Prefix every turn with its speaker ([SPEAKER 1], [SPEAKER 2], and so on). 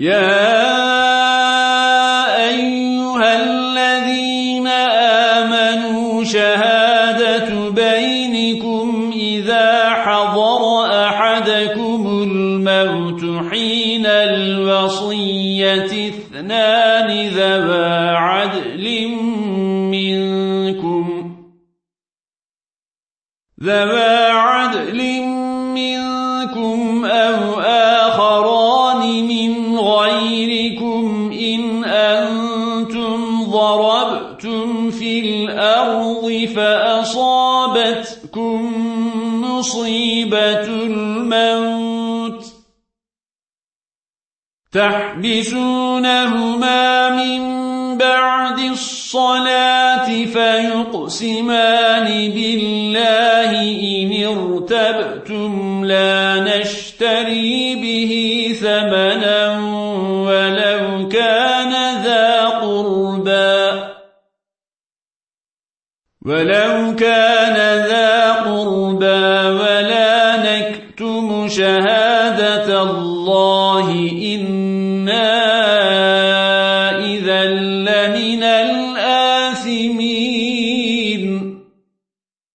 [SPEAKER 1] يا أيها الذين آمنوا شهادة بينكم إذا حضر أحدكم الموت حين الوصية اثنان ذبا عدل منكم. ذبا عدل منكم غيركم إن أنتم ضربتم في الأرض فأصابتكم مصيبة الموت تحبسونهما من بعد الصلاة فيقسمان بالله إن ارتبتم لا نشتري به ثمنا ذا قربى ولو كان ذا قربى ولا نكتم شهادة الله إنا إذا لمن الآثمين.